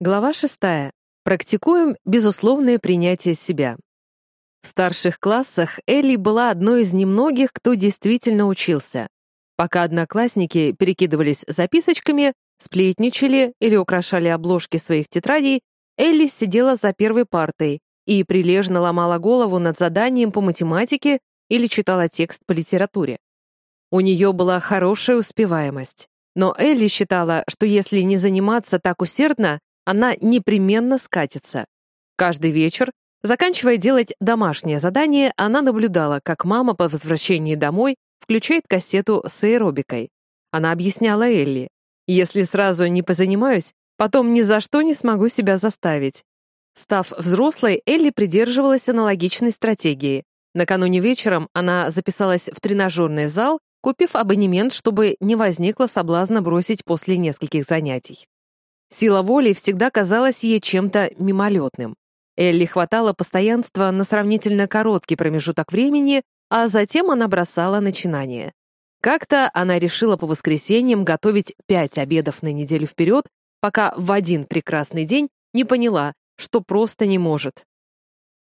Глава шестая. Практикуем безусловное принятие себя. В старших классах Элли была одной из немногих, кто действительно учился. Пока одноклассники перекидывались записочками, сплетничали или украшали обложки своих тетрадей, Элли сидела за первой партой и прилежно ломала голову над заданием по математике или читала текст по литературе. У нее была хорошая успеваемость. Но Элли считала, что если не заниматься так усердно, она непременно скатится. Каждый вечер, заканчивая делать домашнее задание, она наблюдала, как мама по возвращении домой включает кассету с аэробикой. Она объясняла Элли, «Если сразу не позанимаюсь, потом ни за что не смогу себя заставить». Став взрослой, Элли придерживалась аналогичной стратегии. Накануне вечером она записалась в тренажерный зал, купив абонемент, чтобы не возникло соблазна бросить после нескольких занятий. Сила воли всегда казалась ей чем-то мимолетным. Элли хватало постоянства на сравнительно короткий промежуток времени, а затем она бросала начинание. Как-то она решила по воскресеньям готовить пять обедов на неделю вперед, пока в один прекрасный день не поняла, что просто не может.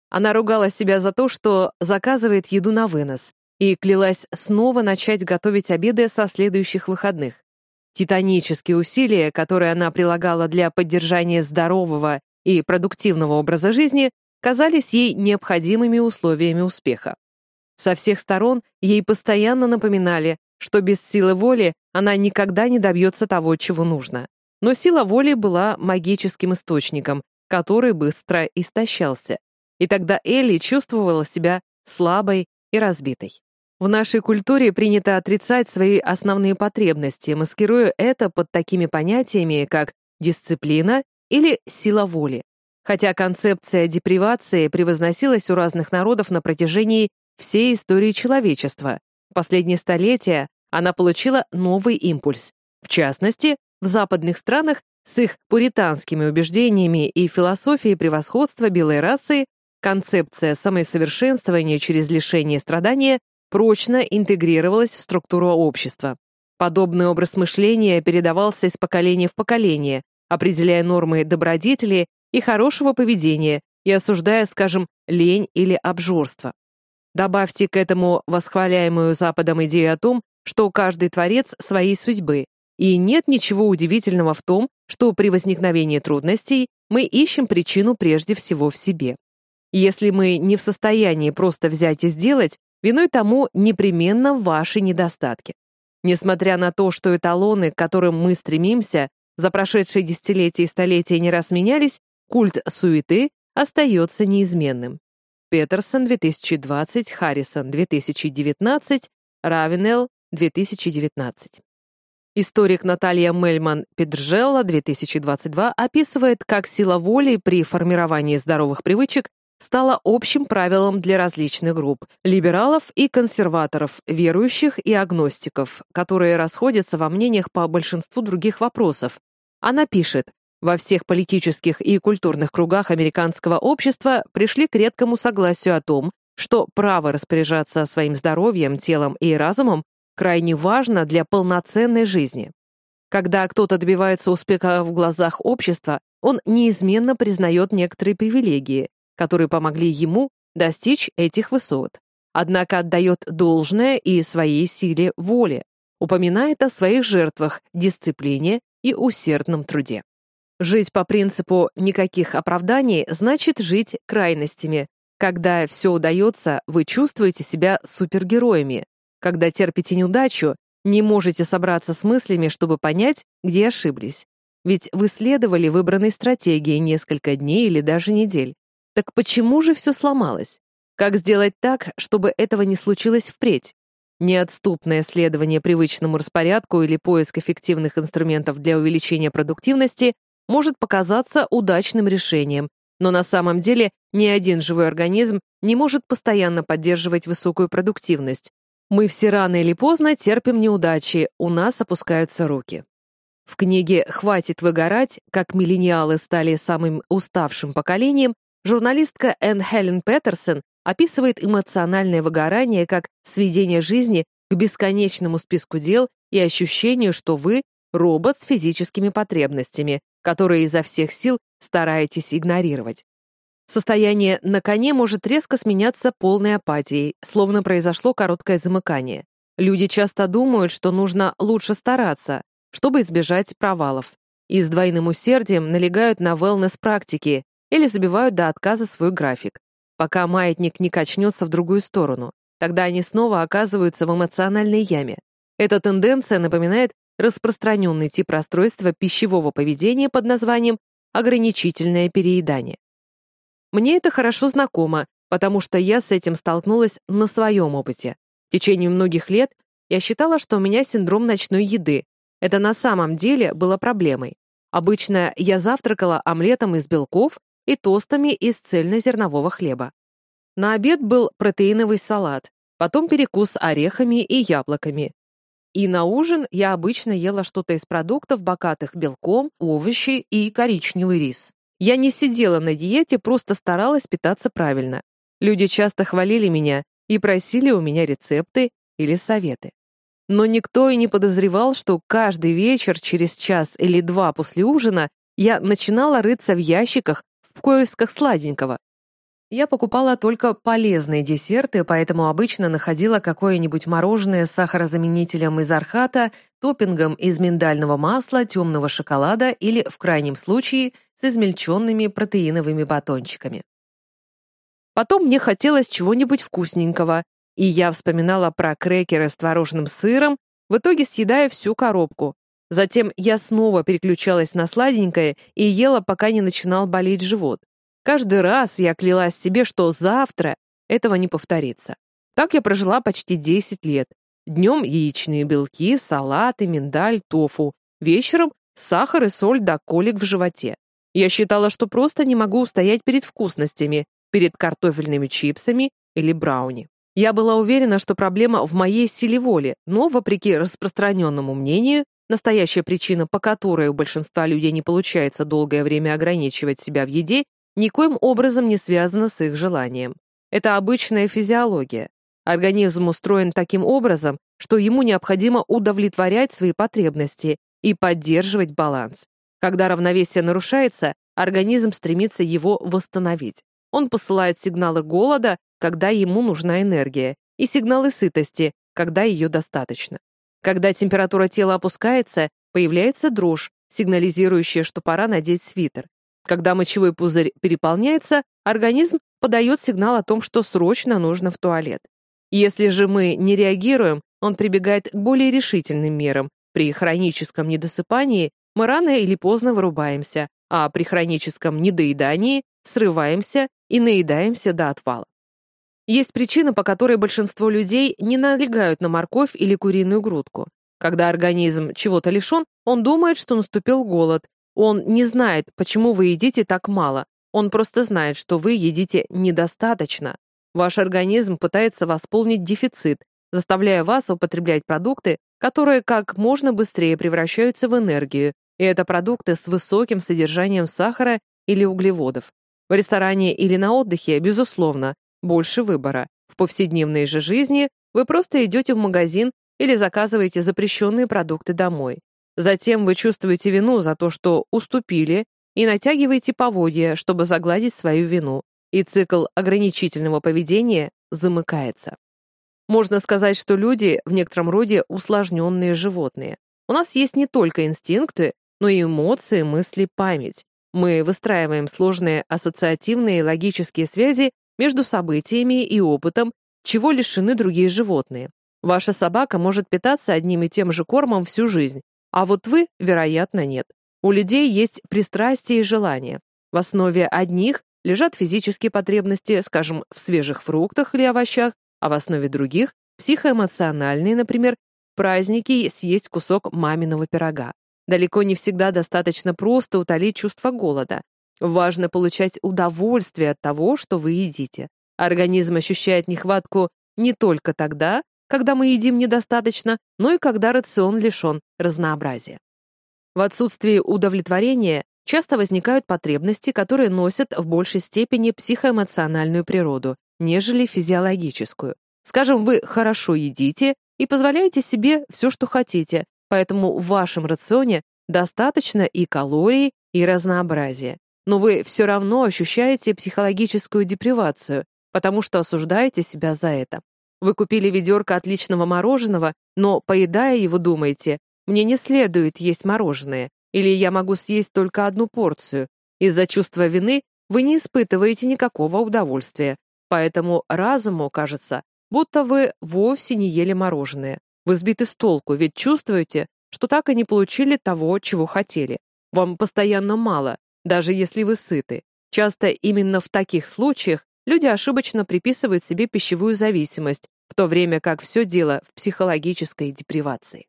Она ругала себя за то, что заказывает еду на вынос, и клялась снова начать готовить обеды со следующих выходных. Титанические усилия, которые она прилагала для поддержания здорового и продуктивного образа жизни, казались ей необходимыми условиями успеха. Со всех сторон ей постоянно напоминали, что без силы воли она никогда не добьется того, чего нужно. Но сила воли была магическим источником, который быстро истощался. И тогда Элли чувствовала себя слабой и разбитой. В нашей культуре принято отрицать свои основные потребности, маскируя это под такими понятиями, как дисциплина или сила воли. Хотя концепция депривации превозносилась у разных народов на протяжении всей истории человечества. В последние столетия она получила новый импульс. В частности, в западных странах с их пуританскими убеждениями и философией превосходства белой расы концепция самосовершенствования через лишение страдания прочно интегрировалась в структуру общества. Подобный образ мышления передавался из поколения в поколение, определяя нормы добродетели и хорошего поведения и осуждая, скажем, лень или обжорство. Добавьте к этому восхваляемую Западом идею о том, что каждый творец своей судьбы, и нет ничего удивительного в том, что при возникновении трудностей мы ищем причину прежде всего в себе. Если мы не в состоянии просто взять и сделать, Виной тому непременно ваши недостатки. Несмотря на то, что эталоны, к которым мы стремимся, за прошедшие десятилетия и столетия не раз менялись, культ суеты остается неизменным. Петерсон, 2020, Харрисон, 2019, Равенелл, 2019. Историк Наталья Мельман-Педржелла, 2022, описывает, как сила воли при формировании здоровых привычек стало общим правилом для различных групп — либералов и консерваторов, верующих и агностиков, которые расходятся во мнениях по большинству других вопросов. Она пишет, во всех политических и культурных кругах американского общества пришли к редкому согласию о том, что право распоряжаться своим здоровьем, телом и разумом крайне важно для полноценной жизни. Когда кто-то добивается успеха в глазах общества, он неизменно признает некоторые привилегии, которые помогли ему достичь этих высот. Однако отдает должное и своей силе воли, упоминает о своих жертвах, дисциплине и усердном труде. Жить по принципу «никаких оправданий» значит жить крайностями. Когда все удается, вы чувствуете себя супергероями. Когда терпите неудачу, не можете собраться с мыслями, чтобы понять, где ошиблись. Ведь вы следовали выбранной стратегии несколько дней или даже недель. Так почему же все сломалось? Как сделать так, чтобы этого не случилось впредь? Неотступное следование привычному распорядку или поиск эффективных инструментов для увеличения продуктивности может показаться удачным решением, но на самом деле ни один живой организм не может постоянно поддерживать высокую продуктивность. Мы все рано или поздно терпим неудачи, у нас опускаются руки. В книге «Хватит выгорать. Как миллениалы стали самым уставшим поколением» Журналистка Энн Хелен Петерсон описывает эмоциональное выгорание как сведение жизни к бесконечному списку дел и ощущению, что вы — робот с физическими потребностями, которые изо всех сил стараетесь игнорировать. Состояние на коне может резко сменяться полной апатией, словно произошло короткое замыкание. Люди часто думают, что нужно лучше стараться, чтобы избежать провалов, и с двойным усердием налегают на wellness-практики или забивают до отказа свой график, пока маятник не качнется в другую сторону. Тогда они снова оказываются в эмоциональной яме. Эта тенденция напоминает распространенный тип расстройства пищевого поведения под названием ограничительное переедание. Мне это хорошо знакомо, потому что я с этим столкнулась на своем опыте. В течение многих лет я считала, что у меня синдром ночной еды. Это на самом деле было проблемой. Обычно я завтракала омлетом из белков и тостами из цельнозернового хлеба. На обед был протеиновый салат, потом перекус орехами и яблоками. И на ужин я обычно ела что-то из продуктов, богатых белком, овощи и коричневый рис. Я не сидела на диете, просто старалась питаться правильно. Люди часто хвалили меня и просили у меня рецепты или советы. Но никто и не подозревал, что каждый вечер через час или два после ужина я начинала рыться в ящиках в поисках сладенького. Я покупала только полезные десерты, поэтому обычно находила какое-нибудь мороженое с сахарозаменителем из архата, топпингом из миндального масла, темного шоколада или, в крайнем случае, с измельченными протеиновыми батончиками. Потом мне хотелось чего-нибудь вкусненького, и я вспоминала про крекеры с творожным сыром, в итоге съедая всю коробку. Затем я снова переключалась на сладенькое и ела, пока не начинал болеть живот. Каждый раз я клялась себе, что завтра этого не повторится. Так я прожила почти 10 лет. Днем яичные белки, салаты, миндаль, тофу. Вечером сахар и соль до колик в животе. Я считала, что просто не могу устоять перед вкусностями, перед картофельными чипсами или брауни. Я была уверена, что проблема в моей силе воли, но, вопреки распространенному мнению, настоящая причина, по которой у большинства людей не получается долгое время ограничивать себя в еде, никоим образом не связано с их желанием. Это обычная физиология. Организм устроен таким образом, что ему необходимо удовлетворять свои потребности и поддерживать баланс. Когда равновесие нарушается, организм стремится его восстановить. Он посылает сигналы голода, когда ему нужна энергия, и сигналы сытости, когда ее достаточно. Когда температура тела опускается, появляется дрожь, сигнализирующая, что пора надеть свитер. Когда мочевой пузырь переполняется, организм подает сигнал о том, что срочно нужно в туалет. Если же мы не реагируем, он прибегает к более решительным мерам. При хроническом недосыпании мы рано или поздно вырубаемся, а при хроническом недоедании срываемся и наедаемся до отвала. Есть причина, по которой большинство людей не налегают на морковь или куриную грудку. Когда организм чего-то лишен, он думает, что наступил голод, он не знает, почему вы едите так мало. Он просто знает, что вы едите недостаточно. Ваш организм пытается восполнить дефицит, заставляя вас употреблять продукты, которые как можно быстрее превращаются в энергию, и это продукты с высоким содержанием сахара или углеводов. В ресторане или на отдыхе, безусловно, больше выбора. В повседневной же жизни вы просто идете в магазин или заказываете запрещенные продукты домой. Затем вы чувствуете вину за то, что уступили, и натягиваете поводья, чтобы загладить свою вину, и цикл ограничительного поведения замыкается. Можно сказать, что люди в некотором роде усложненные животные. У нас есть не только инстинкты, но и эмоции, мысли, память. Мы выстраиваем сложные ассоциативные и логические связи между событиями и опытом, чего лишены другие животные. Ваша собака может питаться одним и тем же кормом всю жизнь, а вот вы, вероятно, нет. У людей есть пристрастия и желания. В основе одних лежат физические потребности, скажем, в свежих фруктах или овощах, а в основе других — психоэмоциональные, например, праздники съесть кусок маминого пирога. Далеко не всегда достаточно просто утолить чувство голода. Важно получать удовольствие от того, что вы едите. Организм ощущает нехватку не только тогда, когда мы едим недостаточно, но и когда рацион лишен разнообразия. В отсутствии удовлетворения часто возникают потребности, которые носят в большей степени психоэмоциональную природу, нежели физиологическую. Скажем, вы хорошо едите и позволяете себе все, что хотите, поэтому в вашем рационе достаточно и калорий, и разнообразие. Но вы все равно ощущаете психологическую депривацию, потому что осуждаете себя за это. Вы купили ведерко отличного мороженого, но, поедая его, думаете, мне не следует есть мороженое, или я могу съесть только одну порцию. Из-за чувства вины вы не испытываете никакого удовольствия, поэтому разуму кажется, будто вы вовсе не ели мороженое. Вы сбиты с толку, ведь чувствуете, что так и не получили того, чего хотели. Вам постоянно мало, даже если вы сыты. Часто именно в таких случаях люди ошибочно приписывают себе пищевую зависимость, в то время как все дело в психологической депривации.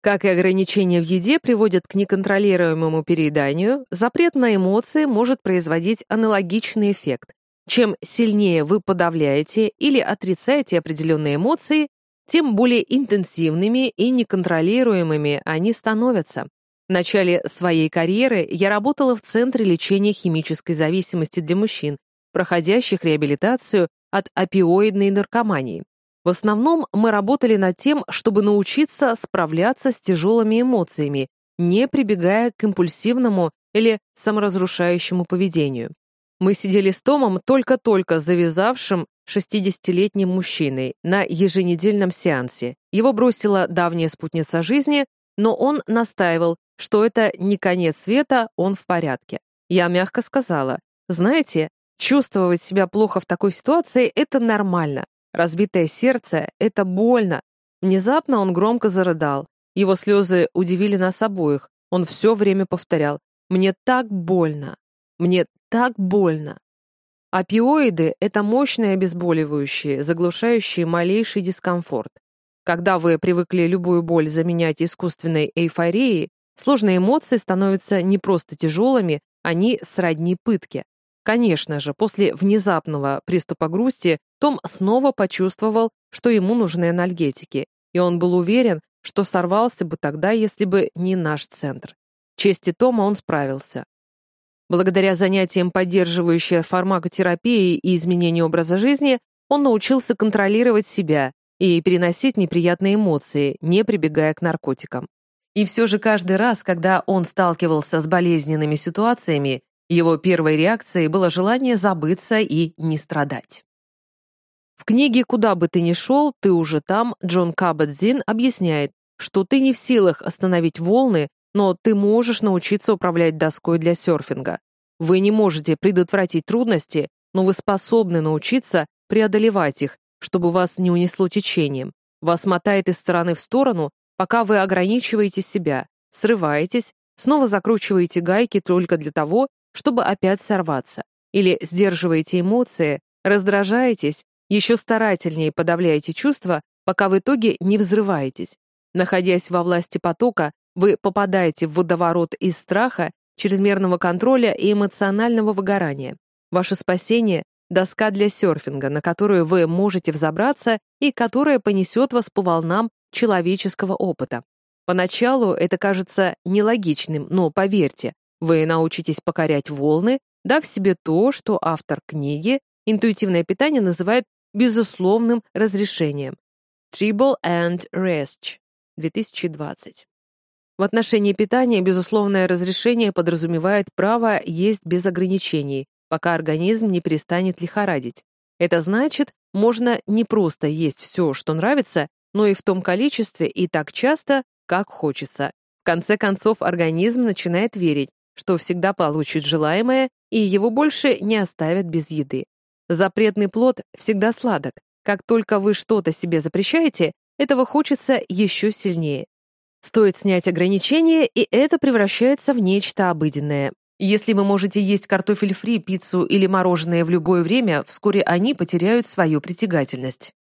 Как и ограничения в еде приводят к неконтролируемому перееданию, запрет на эмоции может производить аналогичный эффект. Чем сильнее вы подавляете или отрицаете определенные эмоции, тем более интенсивными и неконтролируемыми они становятся. В начале своей карьеры я работала в Центре лечения химической зависимости для мужчин, проходящих реабилитацию от опиоидной наркомании. В основном мы работали над тем, чтобы научиться справляться с тяжелыми эмоциями, не прибегая к импульсивному или саморазрушающему поведению. Мы сидели с Томом, только-только завязавшим 60-летним мужчиной, на еженедельном сеансе. Его бросила давняя спутница жизни, но он настаивал, что это не конец света, он в порядке. Я мягко сказала, знаете, чувствовать себя плохо в такой ситуации — это нормально. Разбитое сердце — это больно. Внезапно он громко зарыдал. Его слезы удивили нас обоих. Он все время повторял «Мне так больно! Мне так больно!» Опиоиды — это мощные обезболивающие, заглушающие малейший дискомфорт. Когда вы привыкли любую боль заменять искусственной эйфорией, сложные эмоции становятся не просто тяжелыми, они сродни пытке. Конечно же, после внезапного приступа грусти том снова почувствовал, что ему нужны анальгетики, и он был уверен, что сорвался бы тогда, если бы не наш центр. чести Тома он справился. Благодаря занятиям, поддерживающей фармакотерапией и изменению образа жизни, он научился контролировать себя и переносить неприятные эмоции, не прибегая к наркотикам. И все же каждый раз, когда он сталкивался с болезненными ситуациями, его первой реакцией было желание забыться и не страдать. В книге «Куда бы ты ни шел, ты уже там» Джон Каббет-Зин объясняет, что ты не в силах остановить волны, но ты можешь научиться управлять доской для серфинга. Вы не можете предотвратить трудности, но вы способны научиться преодолевать их, чтобы вас не унесло течением. Вас мотает из стороны в сторону, пока вы ограничиваете себя, срываетесь, снова закручиваете гайки только для того, чтобы опять сорваться. Или сдерживаете эмоции, раздражаетесь, еще старательнее подавляете чувства, пока в итоге не взрываетесь. Находясь во власти потока, вы попадаете в водоворот из страха, чрезмерного контроля и эмоционального выгорания. Ваше спасение — доска для серфинга, на которую вы можете взобраться и которая понесет вас по волнам человеческого опыта. Поначалу это кажется нелогичным, но поверьте, вы научитесь покорять волны, дав себе то, что автор книги «Интуитивное питание» называет безусловным разрешением. Tribal and Rest, 2020. В отношении питания безусловное разрешение подразумевает право есть без ограничений, пока организм не перестанет лихорадить. Это значит, можно не просто есть все, что нравится, но и в том количестве и так часто, как хочется. В конце концов, организм начинает верить, что всегда получит желаемое, и его больше не оставят без еды. Запретный плод всегда сладок. Как только вы что-то себе запрещаете, этого хочется еще сильнее. Стоит снять ограничения, и это превращается в нечто обыденное. Если вы можете есть картофель фри, пиццу или мороженое в любое время, вскоре они потеряют свою притягательность.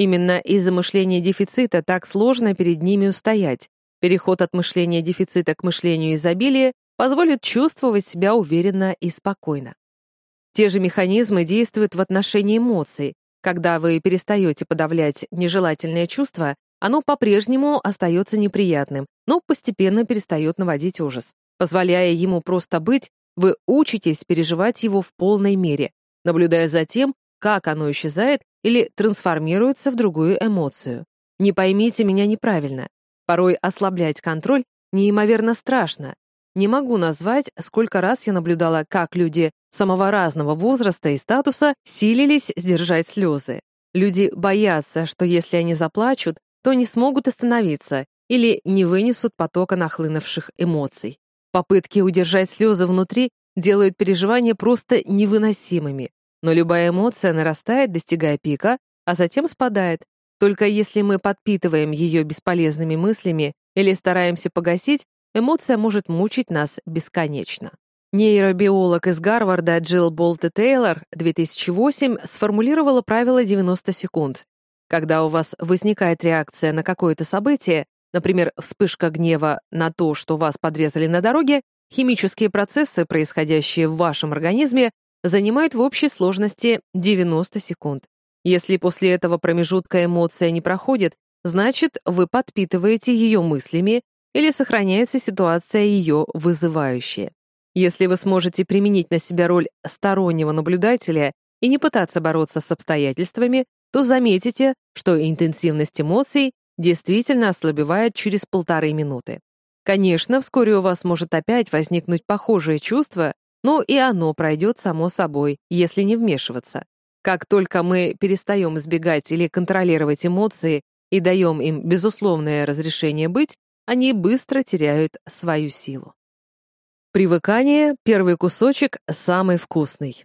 Именно из-за мышления дефицита так сложно перед ними устоять. Переход от мышления дефицита к мышлению изобилия позволит чувствовать себя уверенно и спокойно. Те же механизмы действуют в отношении эмоций. Когда вы перестаете подавлять нежелательные чувства, оно по-прежнему остается неприятным, но постепенно перестает наводить ужас. Позволяя ему просто быть, вы учитесь переживать его в полной мере, наблюдая за тем, как оно исчезает или трансформируется в другую эмоцию. Не поймите меня неправильно. Порой ослаблять контроль неимоверно страшно, Не могу назвать, сколько раз я наблюдала, как люди самого разного возраста и статуса силились сдержать слезы. Люди боятся, что если они заплачут, то не смогут остановиться или не вынесут потока нахлынувших эмоций. Попытки удержать слезы внутри делают переживания просто невыносимыми, но любая эмоция нарастает, достигая пика, а затем спадает. Только если мы подпитываем ее бесполезными мыслями или стараемся погасить, эмоция может мучить нас бесконечно. Нейробиолог из Гарварда Джилл Болте Тейлор 2008 сформулировала правило 90 секунд. Когда у вас возникает реакция на какое-то событие, например, вспышка гнева на то, что вас подрезали на дороге, химические процессы, происходящие в вашем организме, занимают в общей сложности 90 секунд. Если после этого промежутка эмоция не проходит, значит, вы подпитываете ее мыслями или сохраняется ситуация ее вызывающая. Если вы сможете применить на себя роль стороннего наблюдателя и не пытаться бороться с обстоятельствами, то заметите, что интенсивность эмоций действительно ослабевает через полторы минуты. Конечно, вскоре у вас может опять возникнуть похожее чувство, но и оно пройдет само собой, если не вмешиваться. Как только мы перестаем избегать или контролировать эмоции и даем им безусловное разрешение быть, они быстро теряют свою силу. Привыкание — первый кусочек самый вкусный.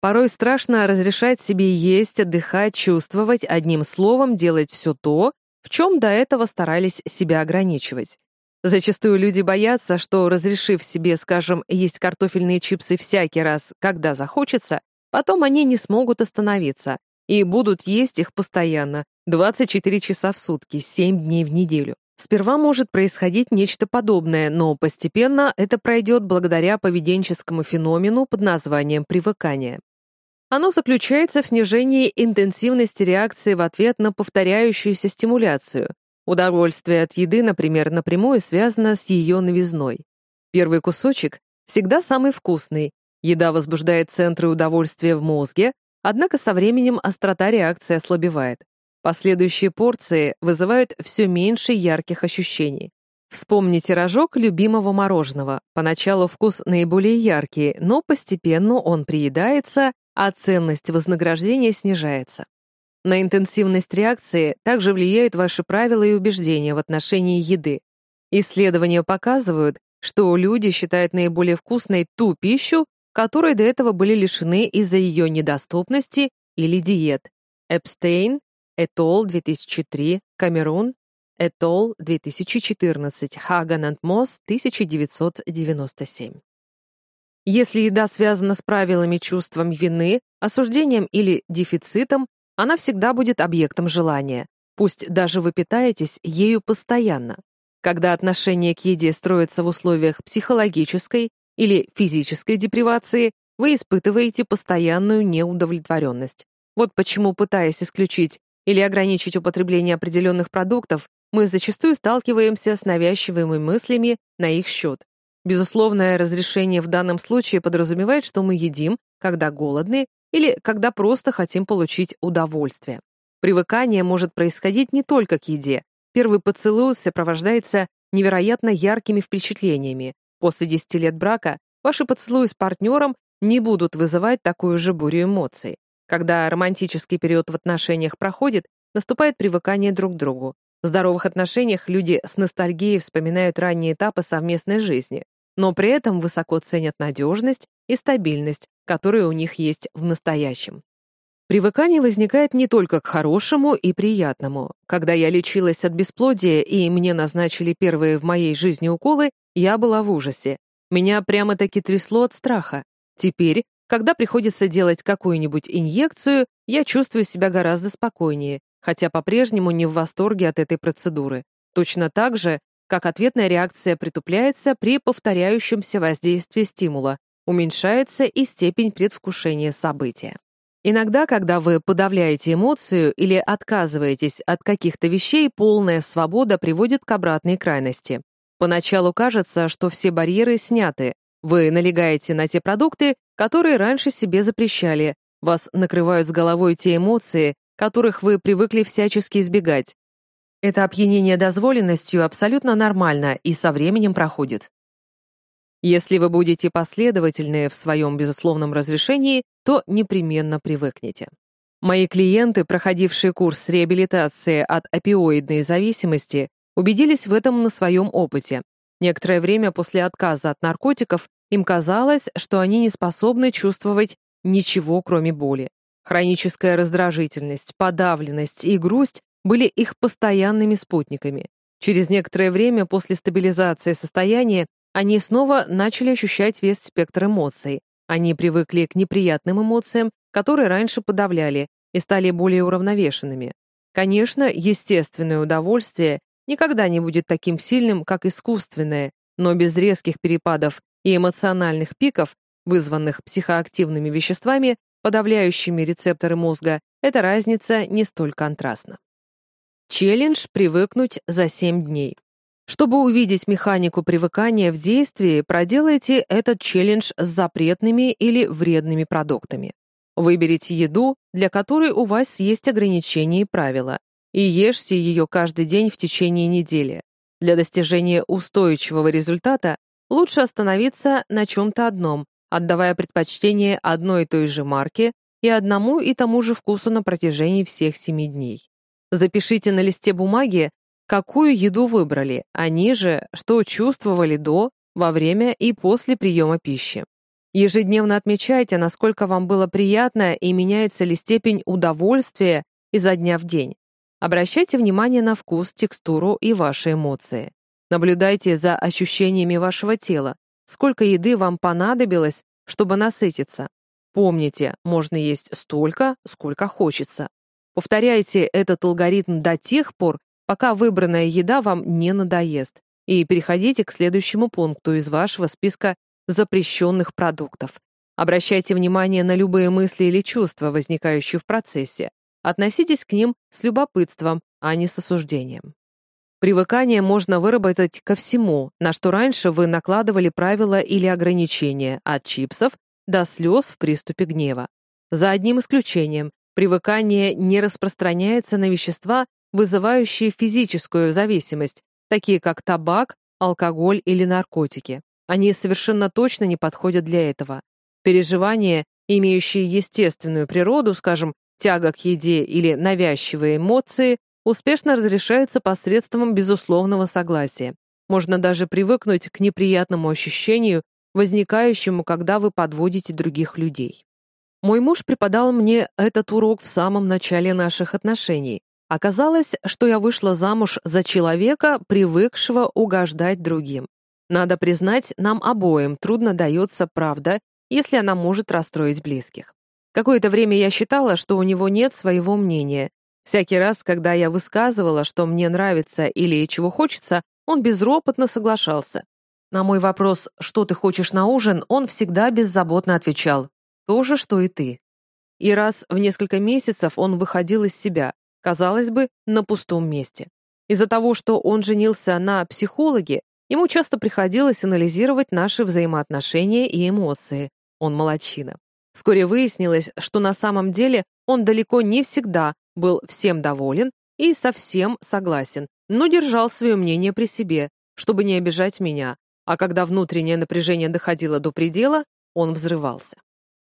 Порой страшно разрешать себе есть, отдыхать, чувствовать, одним словом делать все то, в чем до этого старались себя ограничивать. Зачастую люди боятся, что, разрешив себе, скажем, есть картофельные чипсы всякий раз, когда захочется, потом они не смогут остановиться и будут есть их постоянно, 24 часа в сутки, 7 дней в неделю. Сперва может происходить нечто подобное, но постепенно это пройдет благодаря поведенческому феномену под названием привыкание. Оно заключается в снижении интенсивности реакции в ответ на повторяющуюся стимуляцию. Удовольствие от еды, например, напрямую связано с ее новизной. Первый кусочек всегда самый вкусный. Еда возбуждает центры удовольствия в мозге, однако со временем острота реакции ослабевает. Последующие порции вызывают все меньше ярких ощущений. Вспомните рожок любимого мороженого. Поначалу вкус наиболее яркий, но постепенно он приедается, а ценность вознаграждения снижается. На интенсивность реакции также влияют ваши правила и убеждения в отношении еды. Исследования показывают, что люди считают наиболее вкусной ту пищу, которой до этого были лишены из-за ее недоступности или диет. Эпстейн Этол 2003, Камерун, Этол 2014, Хагананд Мосс 1997. Если еда связана с правилами чувством вины, осуждением или дефицитом, она всегда будет объектом желания, пусть даже вы питаетесь ею постоянно. Когда отношение к еде строится в условиях психологической или физической депривации, вы испытываете постоянную неудовлетворенность. Вот почему, пытаясь исключить или ограничить употребление определенных продуктов, мы зачастую сталкиваемся с навязчивыми мыслями на их счет. Безусловное разрешение в данном случае подразумевает, что мы едим, когда голодны или когда просто хотим получить удовольствие. Привыкание может происходить не только к еде. Первый поцелуй сопровождается невероятно яркими впечатлениями. После 10 лет брака ваши поцелуи с партнером не будут вызывать такую же бурю эмоций. Когда романтический период в отношениях проходит, наступает привыкание друг к другу. В здоровых отношениях люди с ностальгией вспоминают ранние этапы совместной жизни, но при этом высоко ценят надежность и стабильность, которые у них есть в настоящем. Привыкание возникает не только к хорошему и приятному. Когда я лечилась от бесплодия и мне назначили первые в моей жизни уколы, я была в ужасе. Меня прямо-таки трясло от страха. Теперь, когда приходится делать какую-нибудь инъекцию, я чувствую себя гораздо спокойнее, хотя по-прежнему не в восторге от этой процедуры. Точно так же, как ответная реакция притупляется при повторяющемся воздействии стимула, уменьшается и степень предвкушения события. Иногда, когда вы подавляете эмоцию или отказываетесь от каких-то вещей, полная свобода приводит к обратной крайности. Поначалу кажется, что все барьеры сняты, вы налегаете на те продукты, которые раньше себе запрещали. Вас накрывают с головой те эмоции, которых вы привыкли всячески избегать. Это опьянение дозволенностью абсолютно нормально и со временем проходит. Если вы будете последовательны в своем безусловном разрешении, то непременно привыкнете. Мои клиенты, проходившие курс реабилитации от опиоидной зависимости, убедились в этом на своем опыте. Некоторое время после отказа от наркотиков им казалось, что они не способны чувствовать ничего, кроме боли. Хроническая раздражительность, подавленность и грусть были их постоянными спутниками. Через некоторое время после стабилизации состояния они снова начали ощущать весь спектр эмоций. Они привыкли к неприятным эмоциям, которые раньше подавляли, и стали более уравновешенными. Конечно, естественное удовольствие никогда не будет таким сильным, как искусственное, но без резких перепадов и эмоциональных пиков, вызванных психоактивными веществами, подавляющими рецепторы мозга, эта разница не столь контрастна. Челлендж «Привыкнуть за 7 дней». Чтобы увидеть механику привыкания в действии, проделайте этот челлендж с запретными или вредными продуктами. Выберите еду, для которой у вас есть ограничения и правила, и ешьте ее каждый день в течение недели. Для достижения устойчивого результата лучше остановиться на чем-то одном, отдавая предпочтение одной и той же марке и одному и тому же вкусу на протяжении всех семи дней. Запишите на листе бумаги, какую еду выбрали, а ниже, что чувствовали до, во время и после приема пищи. Ежедневно отмечайте, насколько вам было приятно и меняется ли степень удовольствия изо дня в день. Обращайте внимание на вкус, текстуру и ваши эмоции. Наблюдайте за ощущениями вашего тела, сколько еды вам понадобилось, чтобы насытиться. Помните, можно есть столько, сколько хочется. Повторяйте этот алгоритм до тех пор, пока выбранная еда вам не надоест, и переходите к следующему пункту из вашего списка запрещенных продуктов. Обращайте внимание на любые мысли или чувства, возникающие в процессе. Относитесь к ним с любопытством, а не с осуждением. Привыкание можно выработать ко всему, на что раньше вы накладывали правила или ограничения, от чипсов до слез в приступе гнева. За одним исключением, привыкание не распространяется на вещества, вызывающие физическую зависимость, такие как табак, алкоголь или наркотики. Они совершенно точно не подходят для этого. Переживания, имеющие естественную природу, скажем, тяга к еде или навязчивые эмоции, успешно разрешаются посредством безусловного согласия. Можно даже привыкнуть к неприятному ощущению, возникающему, когда вы подводите других людей. Мой муж преподал мне этот урок в самом начале наших отношений. Оказалось, что я вышла замуж за человека, привыкшего угождать другим. Надо признать, нам обоим трудно дается правда, если она может расстроить близких. Какое-то время я считала, что у него нет своего мнения. Всякий раз, когда я высказывала, что мне нравится или чего хочется, он безропотно соглашался. На мой вопрос «Что ты хочешь на ужин?» он всегда беззаботно отвечал «То же, что и ты». И раз в несколько месяцев он выходил из себя, казалось бы, на пустом месте. Из-за того, что он женился на психологе, ему часто приходилось анализировать наши взаимоотношения и эмоции. Он молодчина. Вскоре выяснилось, что на самом деле он далеко не всегда был всем доволен и совсем согласен, но держал свое мнение при себе, чтобы не обижать меня, а когда внутреннее напряжение доходило до предела, он взрывался.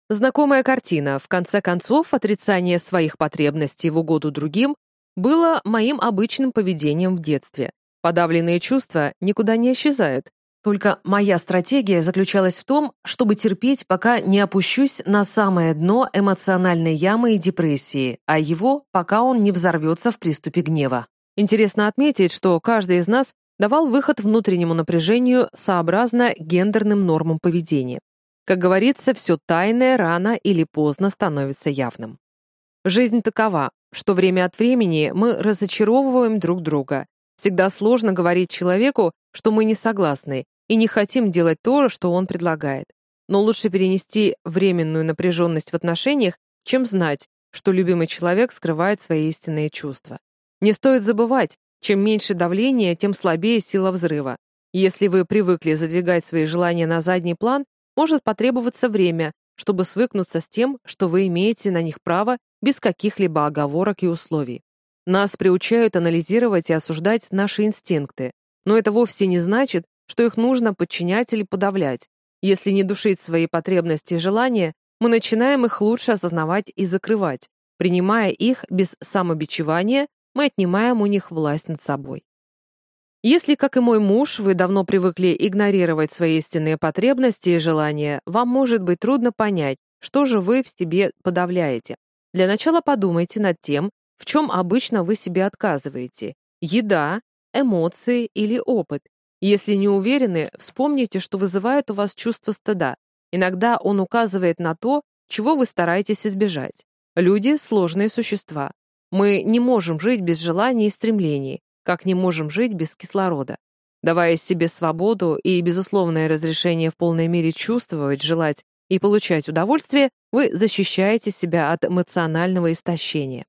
Знакомая картина, в конце концов, отрицание своих потребностей в угоду другим, было моим обычным поведением в детстве. Подавленные чувства никуда не исчезают. Только моя стратегия заключалась в том, чтобы терпеть, пока не опущусь на самое дно эмоциональной ямы и депрессии, а его, пока он не взорвется в приступе гнева. Интересно отметить, что каждый из нас давал выход внутреннему напряжению сообразно гендерным нормам поведения. Как говорится, все тайное рано или поздно становится явным. Жизнь такова, что время от времени мы разочаровываем друг друга. Всегда сложно говорить человеку, что мы не согласны и не хотим делать то, что он предлагает. Но лучше перенести временную напряженность в отношениях, чем знать, что любимый человек скрывает свои истинные чувства. Не стоит забывать, чем меньше давления, тем слабее сила взрыва. Если вы привыкли задвигать свои желания на задний план, может потребоваться время, чтобы свыкнуться с тем, что вы имеете на них право без каких-либо оговорок и условий. Нас приучают анализировать и осуждать наши инстинкты, но это вовсе не значит, что их нужно подчинять или подавлять. Если не душить свои потребности и желания, мы начинаем их лучше осознавать и закрывать. Принимая их без самобичевания, мы отнимаем у них власть над собой. Если, как и мой муж, вы давно привыкли игнорировать свои истинные потребности и желания, вам может быть трудно понять, что же вы в себе подавляете. Для начала подумайте над тем, в чем обычно вы себе отказываете. Еда, эмоции или опыт. Если не уверены, вспомните, что вызывает у вас чувство стыда. Иногда он указывает на то, чего вы стараетесь избежать. Люди — сложные существа. Мы не можем жить без желаний и стремлений, как не можем жить без кислорода. Давая себе свободу и безусловное разрешение в полной мере чувствовать, желать и получать удовольствие, вы защищаете себя от эмоционального истощения.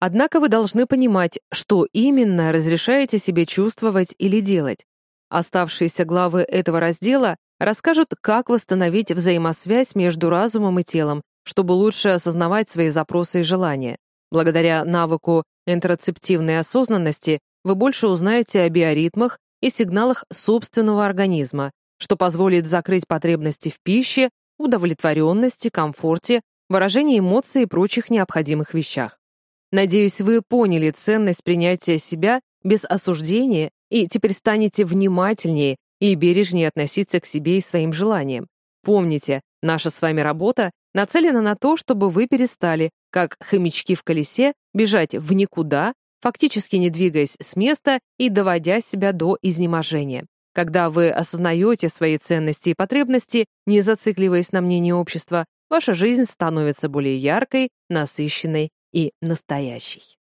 Однако вы должны понимать, что именно разрешаете себе чувствовать или делать. Оставшиеся главы этого раздела расскажут, как восстановить взаимосвязь между разумом и телом, чтобы лучше осознавать свои запросы и желания. Благодаря навыку интероцептивной осознанности вы больше узнаете о биоритмах и сигналах собственного организма, что позволит закрыть потребности в пище, удовлетворенности, комфорте, выражении эмоций и прочих необходимых вещах. Надеюсь, вы поняли ценность принятия себя без осуждения и теперь станете внимательнее и бережнее относиться к себе и своим желаниям. Помните, наша с вами работа нацелена на то, чтобы вы перестали, как хомячки в колесе, бежать в никуда, фактически не двигаясь с места и доводя себя до изнеможения. Когда вы осознаете свои ценности и потребности, не зацикливаясь на мнении общества, ваша жизнь становится более яркой, насыщенной и настоящей.